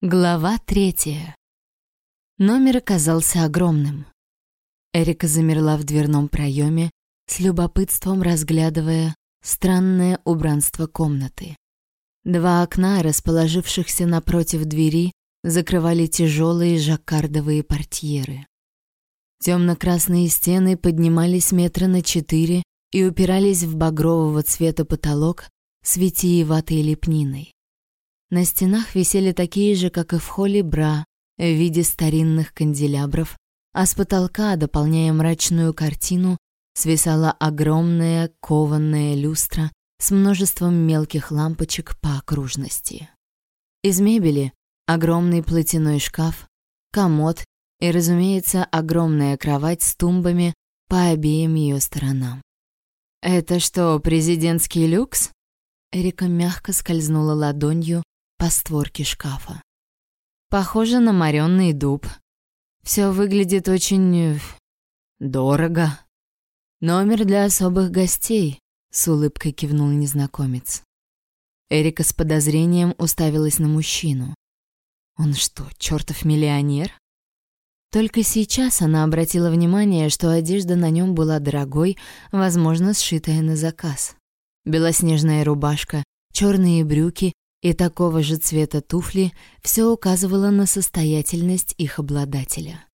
Глава третья. Номер оказался огромным. Эрика замерла в дверном проеме, с любопытством разглядывая странное убранство комнаты. Два окна, расположившихся напротив двери, закрывали тяжелые жаккардовые портьеры. Темно-красные стены поднимались метра на четыре и упирались в багрового цвета потолок с витиеватой лепниной. На стенах висели такие же, как и в холле, бра в виде старинных канделябров, а с потолка, дополняя мрачную картину, свисала огромная кованная люстра с множеством мелких лампочек по окружности. Из мебели огромный платяной шкаф, комод и, разумеется, огромная кровать с тумбами по обеим ее сторонам. «Это что, президентский люкс?» Эрика мягко скользнула ладонью по створке шкафа. Похоже на моренный дуб. Все выглядит очень... Э, дорого. Номер для особых гостей, с улыбкой кивнул незнакомец. Эрика с подозрением уставилась на мужчину. Он что, чертов миллионер? Только сейчас она обратила внимание, что одежда на нем была дорогой, возможно, сшитая на заказ. Белоснежная рубашка, черные брюки и такого же цвета туфли все указывало на состоятельность их обладателя.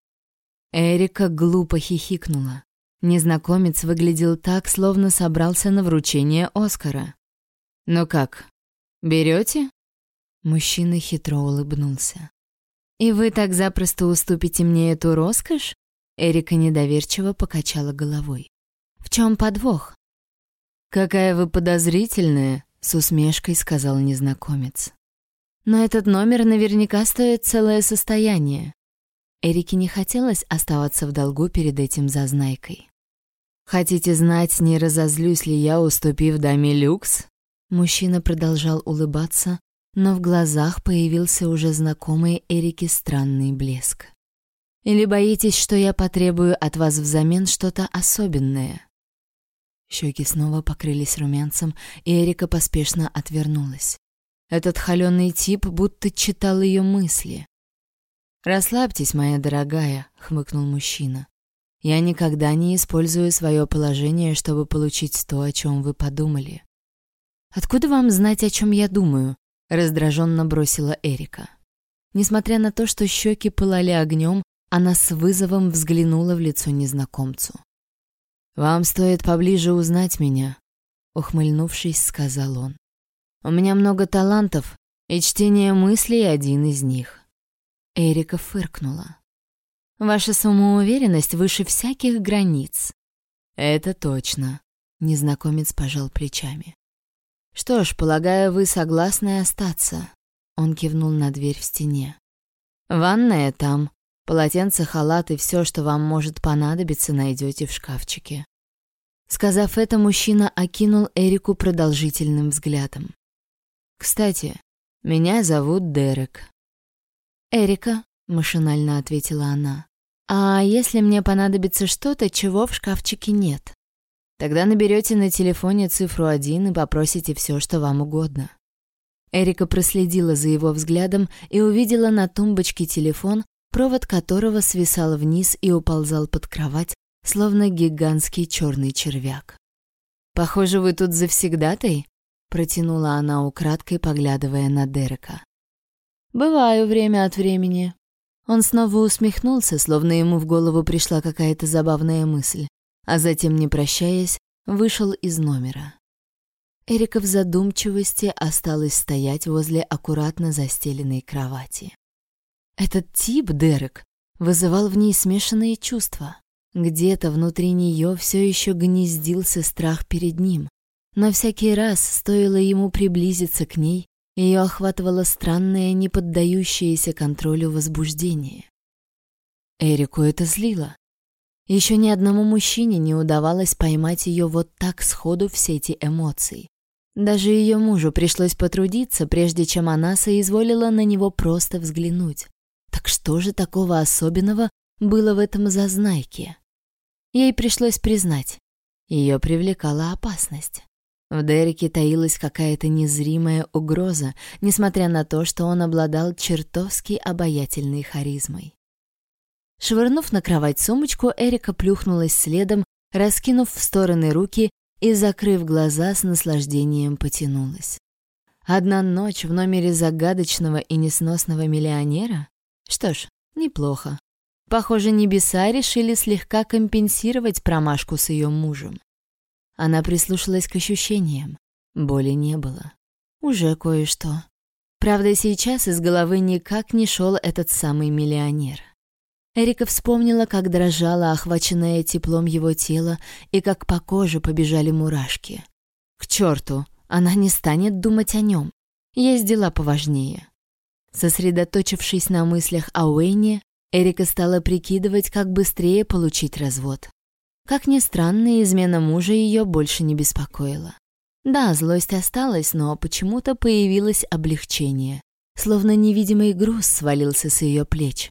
Эрика глупо хихикнула. Незнакомец выглядел так, словно собрался на вручение Оскара. «Ну как, берете? Мужчина хитро улыбнулся. «И вы так запросто уступите мне эту роскошь?» Эрика недоверчиво покачала головой. «В чем подвох?» «Какая вы подозрительная!» С усмешкой сказал незнакомец. Но этот номер наверняка стоит целое состояние. Эрике не хотелось оставаться в долгу перед этим зазнайкой. Хотите знать, не разозлюсь ли я, уступив даме люкс? Мужчина продолжал улыбаться, но в глазах появился уже знакомый Эрике странный блеск. Или боитесь, что я потребую от вас взамен что-то особенное? Щеки снова покрылись румянцем, и Эрика поспешно отвернулась. Этот холеный тип будто читал ее мысли. «Расслабьтесь, моя дорогая», — хмыкнул мужчина. «Я никогда не использую свое положение, чтобы получить то, о чем вы подумали». «Откуда вам знать, о чем я думаю?» — раздраженно бросила Эрика. Несмотря на то, что щеки пылали огнем, она с вызовом взглянула в лицо незнакомцу. «Вам стоит поближе узнать меня», — ухмыльнувшись, сказал он. «У меня много талантов, и чтение мыслей — один из них». Эрика фыркнула. «Ваша самоуверенность выше всяких границ». «Это точно», — незнакомец пожал плечами. «Что ж, полагаю, вы согласны остаться?» Он кивнул на дверь в стене. «Ванная там, Полотенце, халат и все, что вам может понадобиться, найдете в шкафчике. Сказав это, мужчина окинул Эрику продолжительным взглядом. «Кстати, меня зовут Дерек». «Эрика», — машинально ответила она. «А если мне понадобится что-то, чего в шкафчике нет?» «Тогда наберете на телефоне цифру один и попросите все, что вам угодно». Эрика проследила за его взглядом и увидела на тумбочке телефон, провод которого свисал вниз и уползал под кровать, словно гигантский черный червяк. «Похоже, вы тут завсегдатай?» — протянула она украдкой, поглядывая на Дерека. «Бываю время от времени». Он снова усмехнулся, словно ему в голову пришла какая-то забавная мысль, а затем, не прощаясь, вышел из номера. Эрика в задумчивости осталась стоять возле аккуратно застеленной кровати. Этот тип, Дерек, вызывал в ней смешанные чувства. Где-то внутри нее все еще гнездился страх перед ним. Но всякий раз, стоило ему приблизиться к ней, ее охватывало странное, не поддающееся контролю возбуждение. Эрику это злило. Еще ни одному мужчине не удавалось поймать ее вот так сходу все эти эмоции. Даже ее мужу пришлось потрудиться, прежде чем она соизволила на него просто взглянуть. Так что же такого особенного было в этом зазнайке? Ей пришлось признать, ее привлекала опасность. В Дереке таилась какая-то незримая угроза, несмотря на то, что он обладал чертовски обаятельной харизмой. Швырнув на кровать сумочку, Эрика плюхнулась следом, раскинув в стороны руки и, закрыв глаза, с наслаждением потянулась. Одна ночь в номере загадочного и несносного миллионера? Что ж, неплохо. Похоже, небеса решили слегка компенсировать промашку с ее мужем. Она прислушалась к ощущениям. Боли не было. Уже кое-что. Правда, сейчас из головы никак не шел этот самый миллионер. Эрика вспомнила, как дрожала, охваченная теплом его тела, и как по коже побежали мурашки. К черту, она не станет думать о нем. Есть дела поважнее. Сосредоточившись на мыслях о Уэйне, Эрика стала прикидывать, как быстрее получить развод. Как ни странно, измена мужа ее больше не беспокоила. Да, злость осталась, но почему-то появилось облегчение. Словно невидимый груз свалился с ее плеч.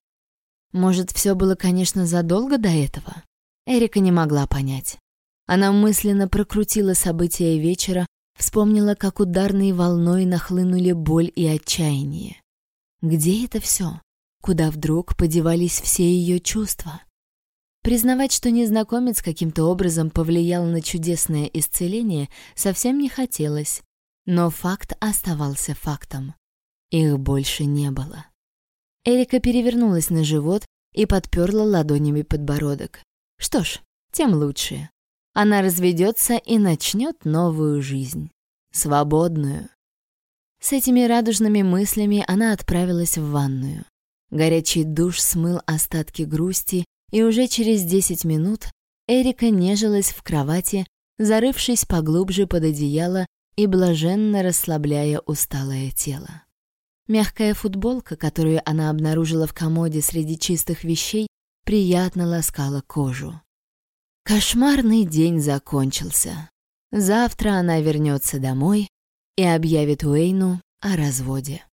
Может, все было, конечно, задолго до этого? Эрика не могла понять. Она мысленно прокрутила события вечера, вспомнила, как ударной волной нахлынули боль и отчаяние. Где это все? Куда вдруг подевались все ее чувства? Признавать, что незнакомец каким-то образом повлиял на чудесное исцеление, совсем не хотелось. Но факт оставался фактом. Их больше не было. Эрика перевернулась на живот и подперла ладонями подбородок. Что ж, тем лучше. Она разведется и начнет новую жизнь. Свободную. С этими радужными мыслями она отправилась в ванную. Горячий душ смыл остатки грусти и уже через 10 минут Эрика нежилась в кровати, зарывшись поглубже под одеяло и блаженно расслабляя усталое тело. Мягкая футболка, которую она обнаружила в комоде среди чистых вещей, приятно ласкала кожу. Кошмарный день закончился. Завтра она вернется домой и объявит Уэйну о разводе.